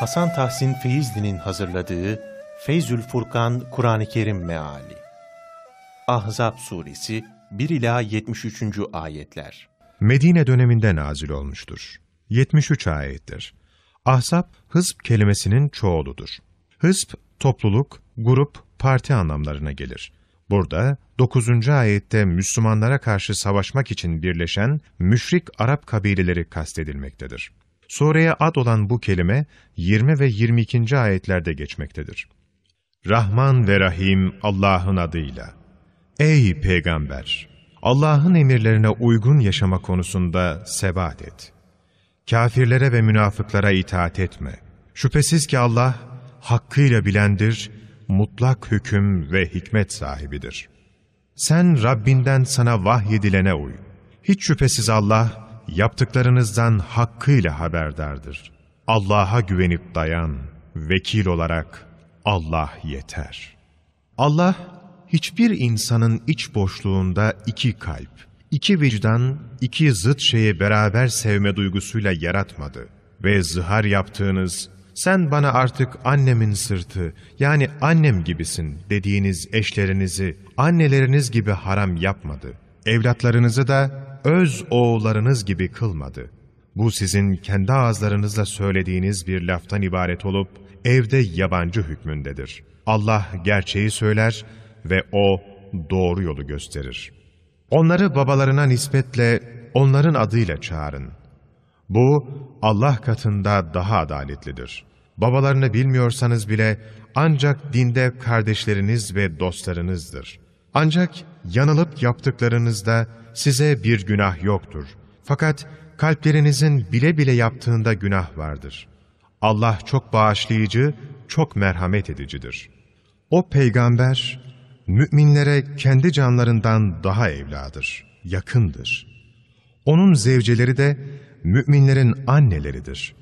Hasan Tahsin Feyzli'nin hazırladığı Feyzül Furkan Kur'an-ı Kerim Meali Ahzab Suresi 1 ila 73. ayetler. Medine döneminde nazil olmuştur. 73 ayettir. Ahzab, hızb kelimesinin çoğuludur. Hızb, topluluk, grup, parti anlamlarına gelir. Burada 9. ayette Müslümanlara karşı savaşmak için birleşen müşrik Arap kabileleri kastedilmektedir. Sureye ad olan bu kelime 20 ve 22. ayetlerde geçmektedir. Rahman ve Rahim Allah'ın adıyla. Ey Peygamber! Allah'ın emirlerine uygun yaşama konusunda sebat et. Kafirlere ve münafıklara itaat etme. Şüphesiz ki Allah hakkıyla bilendir, mutlak hüküm ve hikmet sahibidir. Sen Rabbinden sana vahyedilene uy. Hiç şüphesiz Allah yaptıklarınızdan hakkıyla haberdardır. Allah'a güvenip dayan, vekil olarak Allah yeter. Allah, hiçbir insanın iç boşluğunda iki kalp, iki vicdan, iki zıt şeyi beraber sevme duygusuyla yaratmadı ve zihar yaptığınız, sen bana artık annemin sırtı, yani annem gibisin dediğiniz eşlerinizi anneleriniz gibi haram yapmadı. Evlatlarınızı da öz oğullarınız gibi kılmadı. Bu sizin kendi ağızlarınızla söylediğiniz bir laftan ibaret olup evde yabancı hükmündedir. Allah gerçeği söyler ve O doğru yolu gösterir. Onları babalarına nispetle onların adıyla çağırın. Bu Allah katında daha adaletlidir. Babalarını bilmiyorsanız bile ancak dinde kardeşleriniz ve dostlarınızdır. Ancak yanılıp yaptıklarınızda size bir günah yoktur. Fakat kalplerinizin bile bile yaptığında günah vardır. Allah çok bağışlayıcı, çok merhamet edicidir. O peygamber, müminlere kendi canlarından daha evladır, yakındır. Onun zevceleri de müminlerin anneleridir.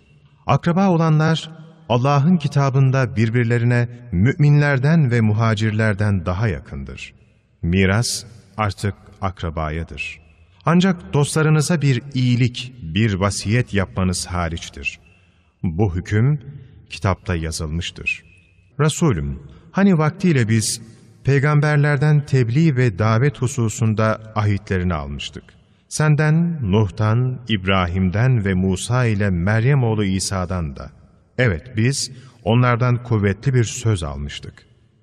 Akraba olanlar, Allah'ın kitabında birbirlerine müminlerden ve muhacirlerden daha yakındır. Miras artık akrabayadır. Ancak dostlarınıza bir iyilik, bir vasiyet yapmanız hariçtir. Bu hüküm kitapta yazılmıştır. Resulüm, hani vaktiyle biz peygamberlerden tebliğ ve davet hususunda ahitlerini almıştık. Senden, Nuh'tan, İbrahim'den ve Musa ile Meryem oğlu İsa'dan da. Evet biz onlardan kuvvetli bir söz almıştık.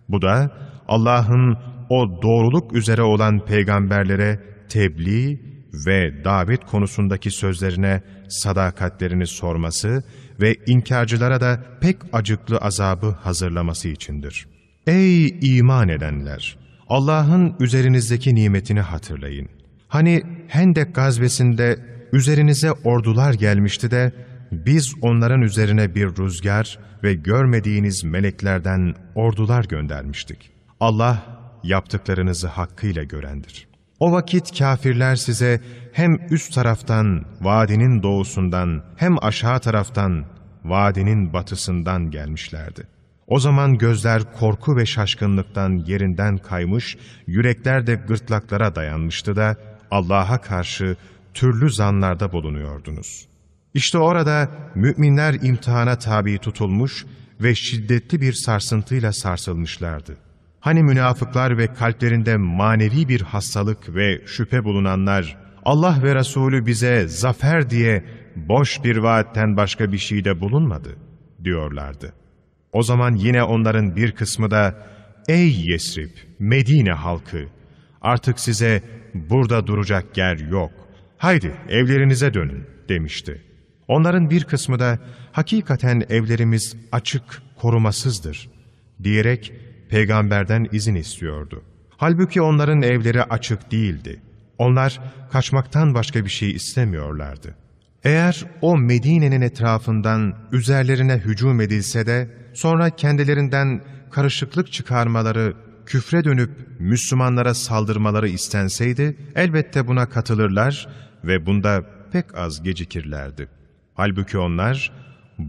Bu da Allah'ın o doğruluk üzere olan peygamberlere tebliğ ve davet konusundaki sözlerine sadakatlerini sorması ve inkarcılara da pek acıklı azabı hazırlaması içindir. Ey iman edenler! Allah'ın üzerinizdeki nimetini hatırlayın. Hani Hendek gazvesinde üzerinize ordular gelmişti de biz onların üzerine bir rüzgar ve görmediğiniz meleklerden ordular göndermiştik. Allah yaptıklarınızı hakkıyla görendir. O vakit kafirler size hem üst taraftan, vadinin doğusundan, hem aşağı taraftan, vadinin batısından gelmişlerdi. O zaman gözler korku ve şaşkınlıktan yerinden kaymış, yürekler de gırtlaklara dayanmıştı da Allah'a karşı türlü zanlarda bulunuyordunuz. İşte orada müminler imtihana tabi tutulmuş ve şiddetli bir sarsıntıyla sarsılmışlardı. Hani münafıklar ve kalplerinde manevi bir hastalık ve şüphe bulunanlar, Allah ve Resulü bize zafer diye boş bir vaatten başka bir şey de bulunmadı, diyorlardı. O zaman yine onların bir kısmı da, Ey Yesrib, Medine halkı! Artık size burada duracak yer yok. Haydi evlerinize dönün, demişti. Onların bir kısmı da, hakikaten evlerimiz açık, korumasızdır, diyerek, peygamberden izin istiyordu. Halbuki onların evleri açık değildi. Onlar kaçmaktan başka bir şey istemiyorlardı. Eğer o Medine'nin etrafından üzerlerine hücum edilse de sonra kendilerinden karışıklık çıkarmaları, küfre dönüp Müslümanlara saldırmaları istenseydi elbette buna katılırlar ve bunda pek az gecikirlerdi. Halbuki onlar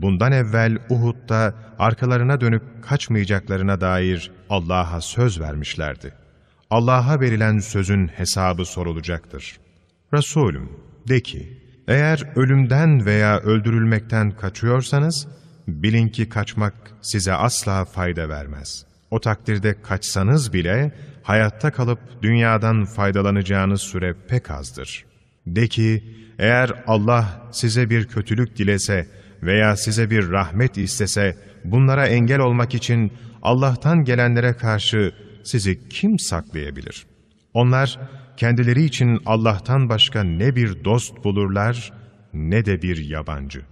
bundan evvel Uhud'da arkalarına dönüp kaçmayacaklarına dair Allah'a söz vermişlerdi. Allah'a verilen sözün hesabı sorulacaktır. Resulüm, de ki, eğer ölümden veya öldürülmekten kaçıyorsanız, bilin ki kaçmak size asla fayda vermez. O takdirde kaçsanız bile hayatta kalıp dünyadan faydalanacağınız süre pek azdır. De ki, eğer Allah size bir kötülük dilese veya size bir rahmet istese, bunlara engel olmak için Allah'tan gelenlere karşı sizi kim saklayabilir? Onlar kendileri için Allah'tan başka ne bir dost bulurlar ne de bir yabancı.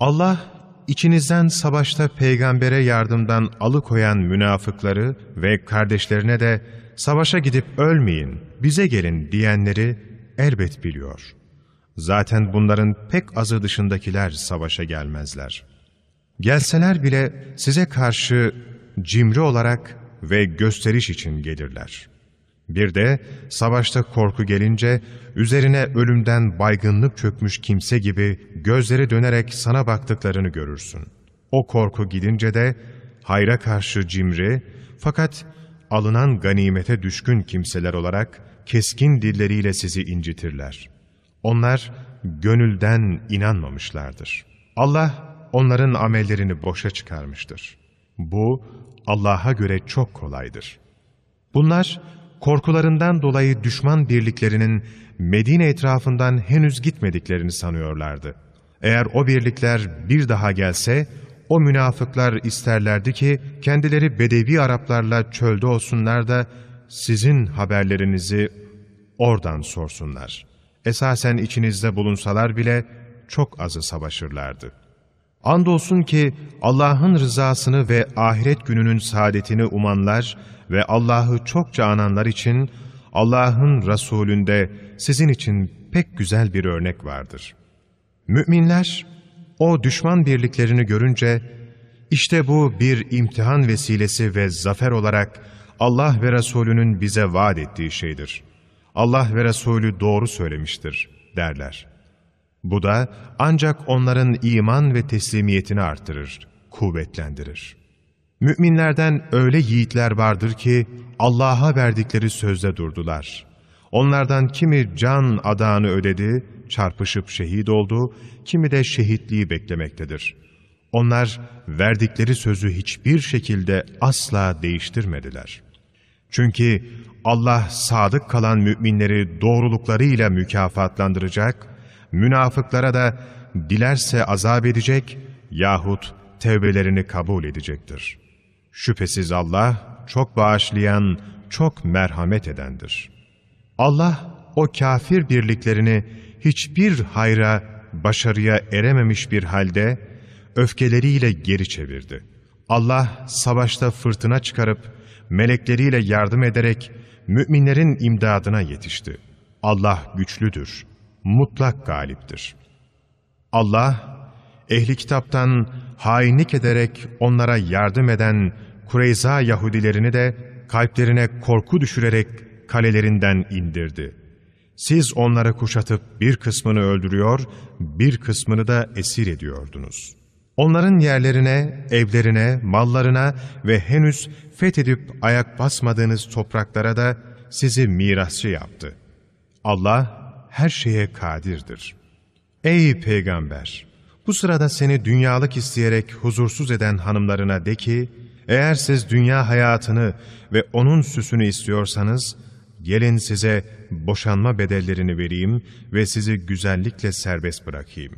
Allah içinizden savaşta peygambere yardımdan alıkoyan münafıkları ve kardeşlerine de savaşa gidip ölmeyin, bize gelin diyenleri elbet biliyor. Zaten bunların pek azı dışındakiler savaşa gelmezler. Gelseler bile size karşı cimri olarak ve gösteriş için gelirler. Bir de savaşta korku gelince üzerine ölümden baygınlık çökmüş kimse gibi gözleri dönerek sana baktıklarını görürsün. O korku gidince de hayra karşı cimri fakat alınan ganimete düşkün kimseler olarak keskin dilleriyle sizi incitirler. Onlar gönülden inanmamışlardır. Allah onların amellerini boşa çıkarmıştır. Bu Allah'a göre çok kolaydır. Bunlar korkularından dolayı düşman birliklerinin Medine etrafından henüz gitmediklerini sanıyorlardı. Eğer o birlikler bir daha gelse, o münafıklar isterlerdi ki kendileri Bedevi Araplarla çölde olsunlar da sizin haberlerinizi oradan sorsunlar. Esasen içinizde bulunsalar bile çok azı savaşırlardı. Andolsun ki Allah'ın rızasını ve ahiret gününün saadetini umanlar ve Allah'ı çokça ananlar için Allah'ın Resulünde sizin için pek güzel bir örnek vardır. Müminler o düşman birliklerini görünce işte bu bir imtihan vesilesi ve zafer olarak Allah ve Resulünün bize vaat ettiği şeydir. Allah ve Resulü doğru söylemiştir derler. Bu da ancak onların iman ve teslimiyetini artırır, kuvvetlendirir. Müminlerden öyle yiğitler vardır ki Allah'a verdikleri sözde durdular. Onlardan kimi can adağını ödedi, çarpışıp şehit oldu, kimi de şehitliği beklemektedir. Onlar verdikleri sözü hiçbir şekilde asla değiştirmediler. Çünkü Allah sadık kalan müminleri doğruluklarıyla mükafatlandıracak, münafıklara da dilerse azap edecek yahut tevbelerini kabul edecektir. Şüphesiz Allah çok bağışlayan, çok merhamet edendir. Allah o kafir birliklerini hiçbir hayra, başarıya erememiş bir halde öfkeleriyle geri çevirdi. Allah savaşta fırtına çıkarıp melekleriyle yardım ederek müminlerin imdadına yetişti. Allah güçlüdür, mutlak galiptir. Allah, ehli kitaptan hainlik ederek onlara yardım eden Kureyza Yahudilerini de kalplerine korku düşürerek kalelerinden indirdi. Siz onları kuşatıp bir kısmını öldürüyor, bir kısmını da esir ediyordunuz. Onların yerlerine, evlerine, mallarına ve henüz fethedip ayak basmadığınız topraklara da sizi mirasçı yaptı. Allah her şeye kadirdir. Ey Peygamber! Bu sırada seni dünyalık isteyerek huzursuz eden hanımlarına de ki, eğer siz dünya hayatını ve onun süsünü istiyorsanız, gelin size boşanma bedellerini vereyim ve sizi güzellikle serbest bırakayım.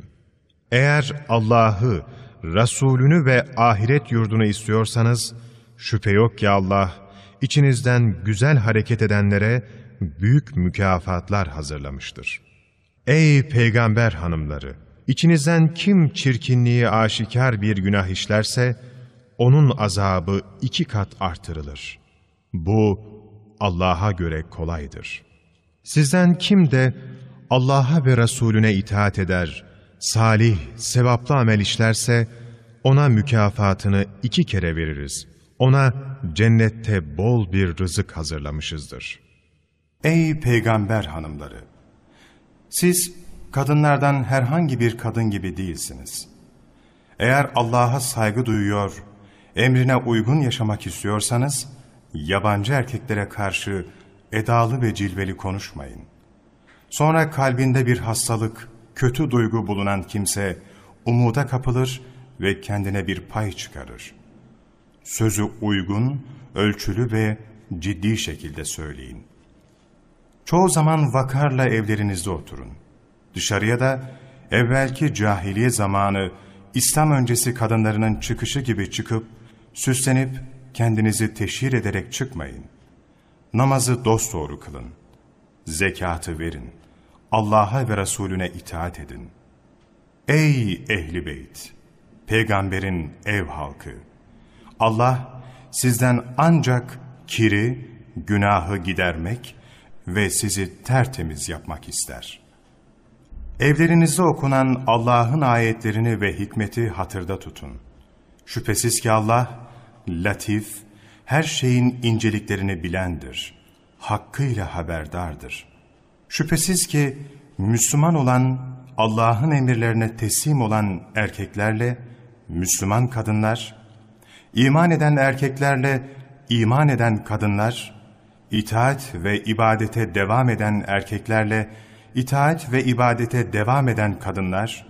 Eğer Allah'ı, Resulünü ve ahiret yurdunu istiyorsanız, şüphe yok ki Allah, içinizden güzel hareket edenlere büyük mükafatlar hazırlamıştır. Ey peygamber hanımları! İçinizden kim çirkinliği aşikar bir günah işlerse, onun azabı iki kat artırılır. Bu Allah'a göre kolaydır. Sizden kim de Allah'a ve Resulüne itaat eder, salih, sevaplı amel işlerse, ona mükafatını iki kere veririz. Ona cennette bol bir rızık hazırlamışızdır. Ey peygamber hanımları! Siz kadınlardan herhangi bir kadın gibi değilsiniz. Eğer Allah'a saygı duyuyor, emrine uygun yaşamak istiyorsanız, yabancı erkeklere karşı edalı ve cilveli konuşmayın. Sonra kalbinde bir hastalık, kötü duygu bulunan kimse umuda kapılır ve kendine bir pay çıkarır. Sözü uygun, ölçülü ve ciddi şekilde söyleyin. Çoğu zaman vakarla evlerinizde oturun. Dışarıya da evvelki cahiliye zamanı İslam öncesi kadınlarının çıkışı gibi çıkıp, süslenip kendinizi teşhir ederek çıkmayın. Namazı dosdoğru kılın. Zekatı verin. Allah'a ve Resulüne itaat edin. Ey ehli beyt! Peygamberin ev halkı! Allah sizden ancak kiri, günahı gidermek ve sizi tertemiz yapmak ister. Evlerinizde okunan Allah'ın ayetlerini ve hikmeti hatırda tutun. Şüphesiz ki Allah, latif, her şeyin inceliklerini bilendir, hakkıyla haberdardır. Şüphesiz ki Müslüman olan, Allah'ın emirlerine teslim olan erkeklerle, Müslüman kadınlar, iman eden erkeklerle iman eden kadınlar, itaat ve ibadete devam eden erkeklerle, itaat ve ibadete devam eden kadınlar,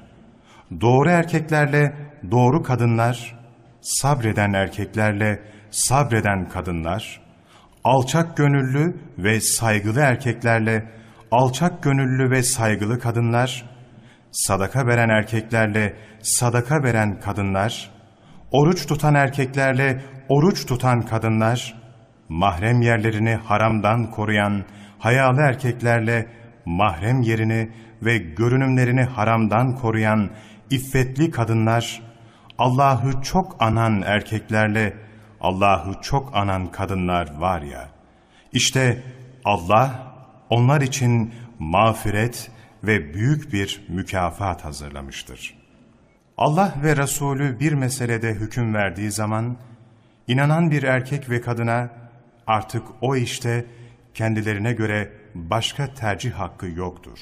doğru erkeklerle doğru kadınlar, sabreden erkeklerle sabreden kadınlar, alçak gönüllü ve saygılı erkeklerle alçak gönüllü ve saygılı kadınlar, sadaka veren erkeklerle sadaka veren kadınlar, oruç tutan erkeklerle oruç tutan kadınlar, mahrem yerlerini haramdan koruyan hayalı erkeklerle mahrem yerini ve görünümlerini haramdan koruyan iffetli kadınlar, Allah'ı çok anan erkeklerle Allah'ı çok anan kadınlar var ya, işte Allah onlar için mağfiret ve büyük bir mükafat hazırlamıştır. Allah ve Resulü bir meselede hüküm verdiği zaman, inanan bir erkek ve kadına artık o işte kendilerine göre başka tercih hakkı yoktur.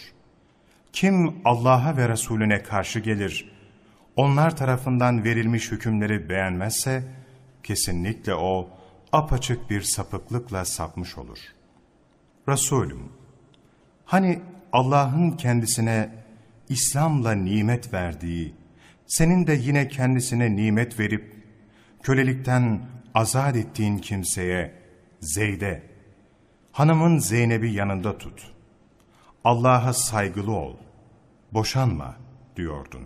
Kim Allah'a ve Resulüne karşı gelir, onlar tarafından verilmiş hükümleri beğenmezse, kesinlikle o apaçık bir sapıklıkla sapmış olur. Resulüm, hani Allah'ın kendisine İslam'la nimet verdiği, senin de yine kendisine nimet verip, kölelikten azat ettiğin kimseye, Zeyd'e, hanımın Zeynep'i yanında tut. Allah'a saygılı ol, boşanma diyordun.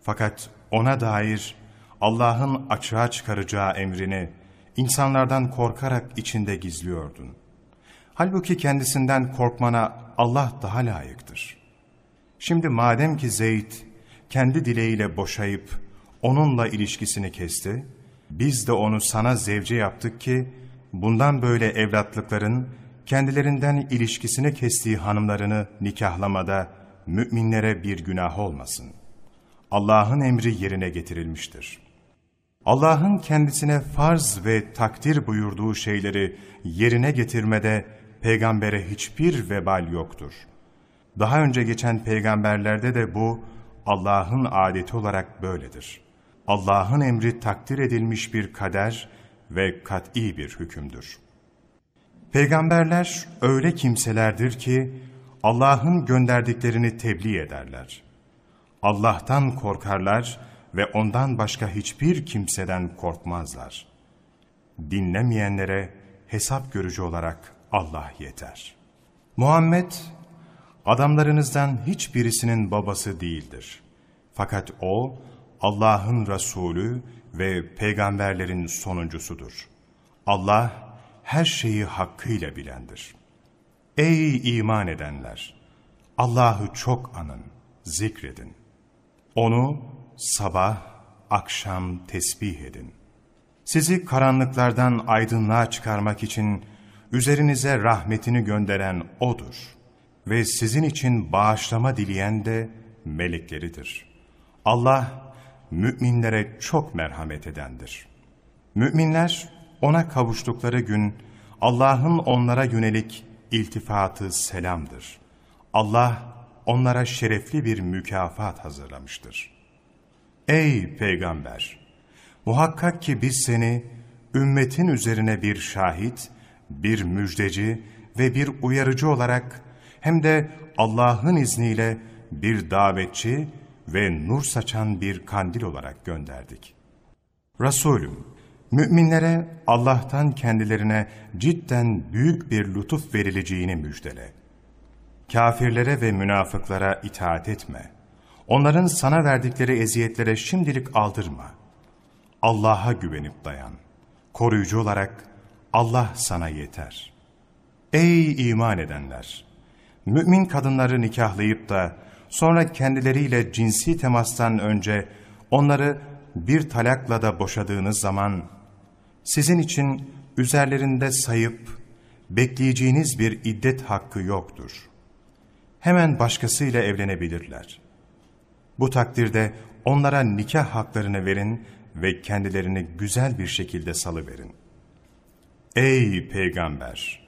Fakat ona dair Allah'ın açığa çıkaracağı emrini insanlardan korkarak içinde gizliyordun. Halbuki kendisinden korkmana Allah daha layıktır. Şimdi madem ki Zeyd kendi dileğiyle boşayıp onunla ilişkisini kesti, biz de onu sana zevce yaptık ki bundan böyle evlatlıkların kendilerinden ilişkisini kestiği hanımlarını nikahlamada müminlere bir günah olmasın. Allah'ın emri yerine getirilmiştir. Allah'ın kendisine farz ve takdir buyurduğu şeyleri yerine getirmede peygambere hiçbir vebal yoktur. Daha önce geçen peygamberlerde de bu Allah'ın adeti olarak böyledir. Allah'ın emri takdir edilmiş bir kader ve kat'i bir hükümdür. Peygamberler öyle kimselerdir ki Allah'ın gönderdiklerini tebliğ ederler. Allah'tan korkarlar ve ondan başka hiçbir kimseden korkmazlar. Dinlemeyenlere hesap görücü olarak Allah yeter. Muhammed, adamlarınızdan hiçbirisinin babası değildir. Fakat o, Allah'ın Resulü ve peygamberlerin sonuncusudur. Allah, her şeyi hakkıyla bilendir. Ey iman edenler! Allah'ı çok anın, zikredin. Onu sabah, akşam tesbih edin. Sizi karanlıklardan aydınlığa çıkarmak için üzerinize rahmetini gönderen O'dur. Ve sizin için bağışlama dileyen de melekleridir. Allah, müminlere çok merhamet edendir. Müminler, ona kavuştukları gün, Allah'ın onlara yönelik iltifatı selamdır. Allah, onlara şerefli bir mükafat hazırlamıştır. Ey Peygamber! Muhakkak ki biz seni, ümmetin üzerine bir şahit, bir müjdeci ve bir uyarıcı olarak hem de Allah'ın izniyle bir davetçi ve nur saçan bir kandil olarak gönderdik. Resulüm, müminlere Allah'tan kendilerine cidden büyük bir lütuf verileceğini müjdele. Kafirlere ve münafıklara itaat etme. Onların sana verdikleri eziyetlere şimdilik aldırma. Allah'a güvenip dayan. Koruyucu olarak Allah sana yeter. Ey iman edenler! Mümin kadınları nikahlayıp da sonra kendileriyle cinsi temastan önce onları bir talakla da boşadığınız zaman sizin için üzerlerinde sayıp bekleyeceğiniz bir iddet hakkı yoktur. Hemen başkasıyla evlenebilirler. Bu takdirde onlara nikah haklarını verin ve kendilerini güzel bir şekilde salıverin. Ey peygamber!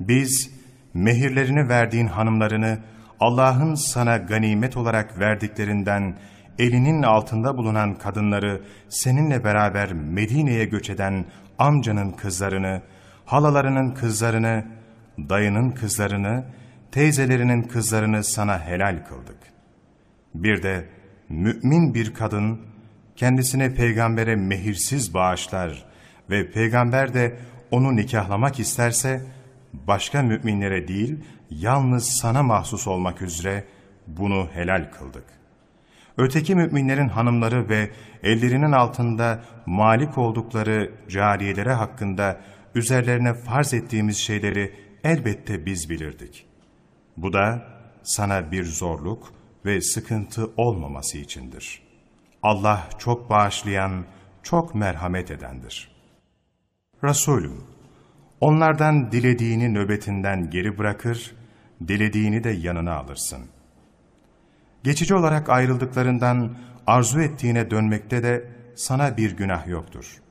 Biz mehirlerini verdiğin hanımlarını Allah'ın sana ganimet olarak verdiklerinden elinin altında bulunan kadınları seninle beraber Medine'ye göç eden amcanın kızlarını, halalarının kızlarını, dayının kızlarını, teyzelerinin kızlarını sana helal kıldık. Bir de mümin bir kadın kendisine peygambere mehirsiz bağışlar ve peygamber de onu nikahlamak isterse başka müminlere değil yalnız sana mahsus olmak üzere bunu helal kıldık. Öteki müminlerin hanımları ve ellerinin altında malik oldukları cariyelere hakkında üzerlerine farz ettiğimiz şeyleri elbette biz bilirdik. Bu da sana bir zorluk ve sıkıntı olmaması içindir. Allah çok bağışlayan, çok merhamet edendir. Resulüm, onlardan dilediğini nöbetinden geri bırakır, dilediğini de yanına alırsın. Geçici olarak ayrıldıklarından arzu ettiğine dönmekte de sana bir günah yoktur.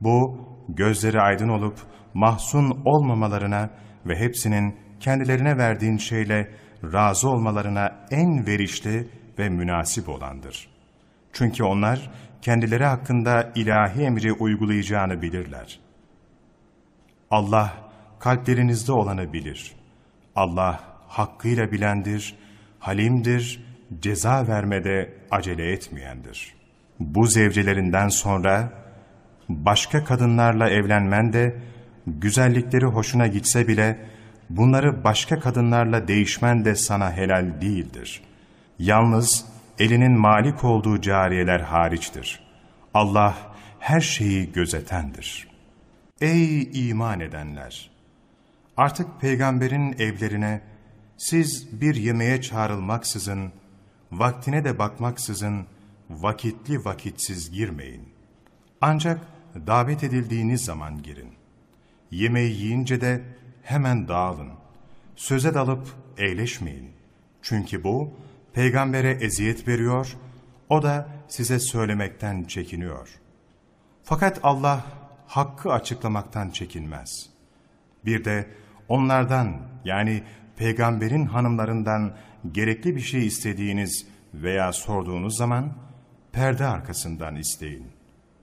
Bu, gözleri aydın olup mahzun olmamalarına ve hepsinin kendilerine verdiğin şeyle razı olmalarına en verişli ve münasip olandır. Çünkü onlar kendileri hakkında ilahi emri uygulayacağını bilirler. Allah kalplerinizde olanı bilir. Allah hakkıyla bilendir, halimdir, ceza vermede acele etmeyendir. Bu zevcelerinden sonra başka kadınlarla evlenmen de güzellikleri hoşuna gitse bile bunları başka kadınlarla değişmen de sana helal değildir. Yalnız elinin malik olduğu cariyeler hariçtir. Allah her şeyi gözetendir. Ey iman edenler! Artık peygamberin evlerine siz bir yemeğe çağrılmaksızın, vaktine de bakmaksızın vakitli vakitsiz girmeyin. Ancak davet edildiğiniz zaman girin. Yemeği yiyince de hemen dağılın. Söze dalıp eğleşmeyin. Çünkü bu peygambere eziyet veriyor, o da size söylemekten çekiniyor. Fakat Allah hakkı açıklamaktan çekinmez. Bir de onlardan yani peygamberin hanımlarından gerekli bir şey istediğiniz veya sorduğunuz zaman perde arkasından isteyin.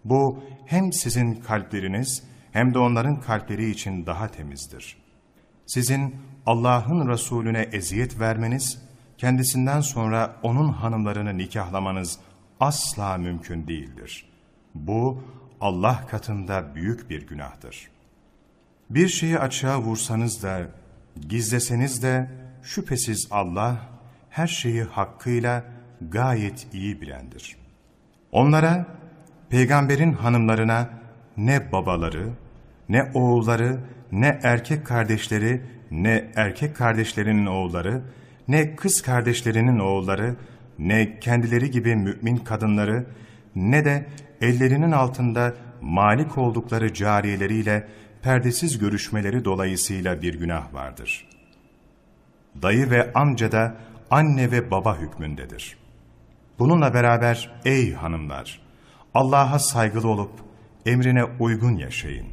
Bu hem sizin kalpleriniz hem de onların kalpleri için daha temizdir. Sizin Allah'ın Resulüne eziyet vermeniz, kendisinden sonra onun hanımlarını nikahlamanız asla mümkün değildir. Bu Allah katında büyük bir günahtır. Bir şeyi açığa vursanız da, gizleseniz de şüphesiz Allah her şeyi hakkıyla gayet iyi bilendir. Onlara, peygamberin hanımlarına ne babaları, ne oğulları, ne erkek kardeşleri, ne erkek kardeşlerinin oğulları, ne kız kardeşlerinin oğulları, ne kendileri gibi mümin kadınları, ne de ellerinin altında malik oldukları cariyeleriyle perdesiz görüşmeleri dolayısıyla bir günah vardır. Dayı ve amca da anne ve baba hükmündedir. Bununla beraber ey hanımlar, Allah'a saygılı olup emrine uygun yaşayın.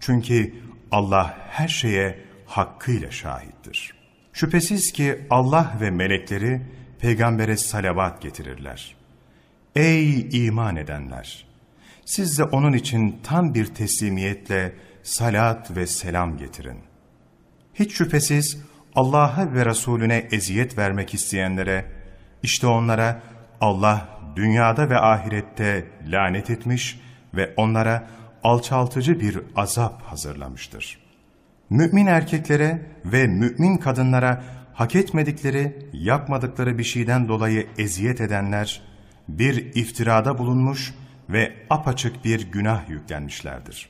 Çünkü Allah her şeye hakkıyla şahittir. Şüphesiz ki Allah ve melekleri peygambere salavat getirirler. Ey iman edenler! Siz de onun için tam bir teslimiyetle salat ve selam getirin. Hiç şüphesiz Allah'a ve Resulüne eziyet vermek isteyenlere, işte onlara Allah dünyada ve ahirette lanet etmiş ve onlara alçaltıcı bir azap hazırlamıştır. Mümin erkeklere ve mümin kadınlara hak etmedikleri, yapmadıkları bir şeyden dolayı eziyet edenler, bir iftirada bulunmuş ve apaçık bir günah yüklenmişlerdir.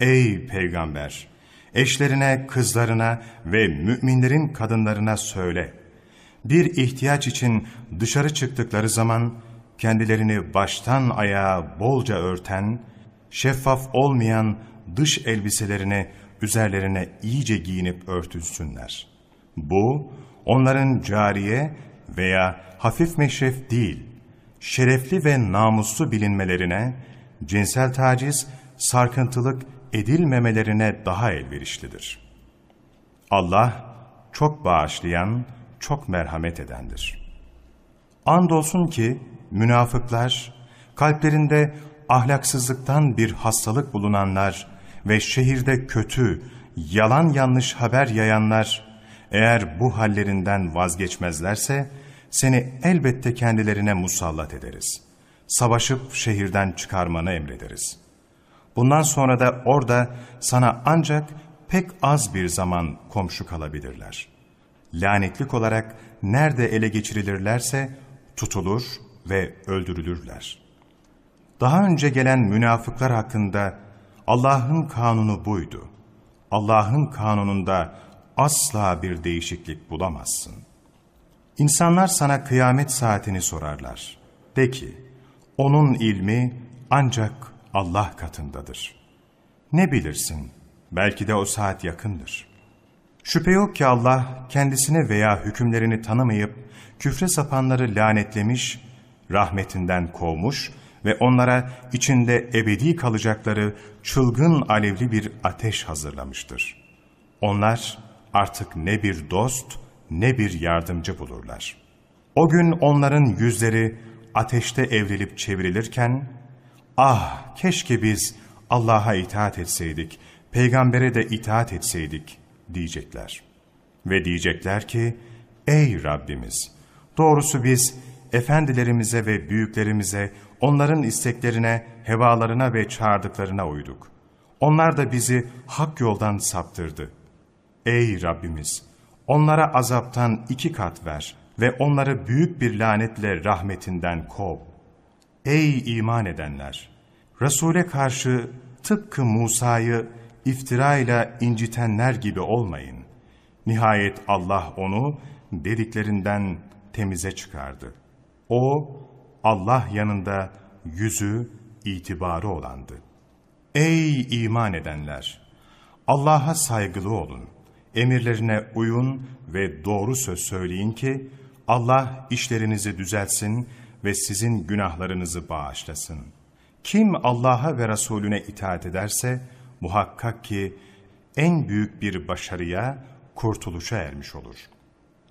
Ey Peygamber! Eşlerine, kızlarına ve müminlerin kadınlarına söyle. Bir ihtiyaç için dışarı çıktıkları zaman kendilerini baştan ayağa bolca örten, şeffaf olmayan dış elbiselerini üzerlerine iyice giyinip örtülsünler. Bu, onların cariye veya hafif meşref değil, şerefli ve namuslu bilinmelerine, cinsel taciz, sarkıntılık edilmemelerine daha elverişlidir. Allah, çok bağışlayan, çok merhamet edendir. Andolsun ki, münafıklar, kalplerinde ahlaksızlıktan bir hastalık bulunanlar ve şehirde kötü, yalan yanlış haber yayanlar, eğer bu hallerinden vazgeçmezlerse, seni elbette kendilerine musallat ederiz. Savaşıp şehirden çıkarmanı emrederiz. Bundan sonra da orada sana ancak pek az bir zaman komşu kalabilirler. Lanetlik olarak nerede ele geçirilirlerse tutulur ve öldürülürler. Daha önce gelen münafıklar hakkında Allah'ın kanunu buydu. Allah'ın kanununda asla bir değişiklik bulamazsın. İnsanlar sana kıyamet saatini sorarlar. De ki, onun ilmi ancak Allah katındadır. Ne bilirsin, belki de o saat yakındır. Şüphe yok ki Allah kendisini veya hükümlerini tanımayıp küfre sapanları lanetlemiş, rahmetinden kovmuş ve onlara içinde ebedi kalacakları çılgın alevli bir ateş hazırlamıştır. Onlar artık ne bir dost ne bir yardımcı bulurlar. O gün onların yüzleri ateşte evrilip çevrilirken, ah keşke biz Allah'a itaat etseydik, peygambere de itaat etseydik diyecekler. Ve diyecekler ki, ey Rabbimiz, doğrusu biz efendilerimize ve büyüklerimize, onların isteklerine, hevalarına ve çağırdıklarına uyduk. Onlar da bizi hak yoldan saptırdı. Ey Rabbimiz! Onlara azaptan iki kat ver ve onları büyük bir lanetle rahmetinden kov. Ey iman edenler! Resul'e karşı tıpkı Musa'yı iftirayla incitenler gibi olmayın. Nihayet Allah onu dediklerinden temize çıkardı. O, Allah yanında yüzü, itibarı olandı. Ey iman edenler! Allah'a saygılı olun. Emirlerine uyun ve doğru söz söyleyin ki Allah işlerinizi düzeltsin ve sizin günahlarınızı bağışlasın. Kim Allah'a ve Resulüne itaat ederse muhakkak ki en büyük bir başarıya, kurtuluşa ermiş olur.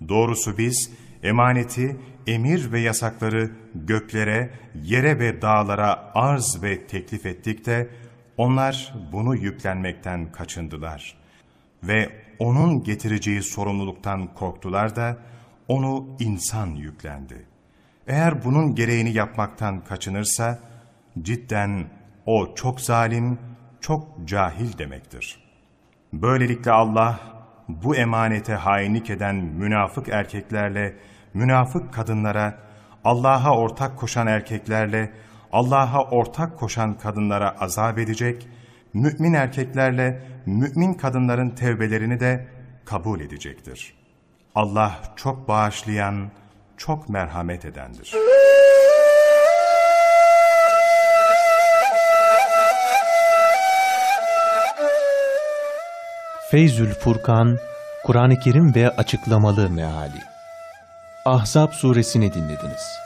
Doğrusu biz emaneti, emir ve yasakları göklere, yere ve dağlara arz ve teklif ettik de onlar bunu yüklenmekten kaçındılar ve onun getireceği sorumluluktan korktular da onu insan yüklendi. Eğer bunun gereğini yapmaktan kaçınırsa cidden o çok zalim, çok cahil demektir. Böylelikle Allah bu emanete hainlik eden münafık erkeklerle, münafık kadınlara, Allah'a ortak koşan erkeklerle, Allah'a ortak koşan kadınlara azap edecek, mümin erkeklerle mümin kadınların tevbelerini de kabul edecektir. Allah çok bağışlayan, çok merhamet edendir. Feyzül Furkan, Kur'an-ı Kerim ve Açıklamalı Meali Ahzab suresini dinlediniz.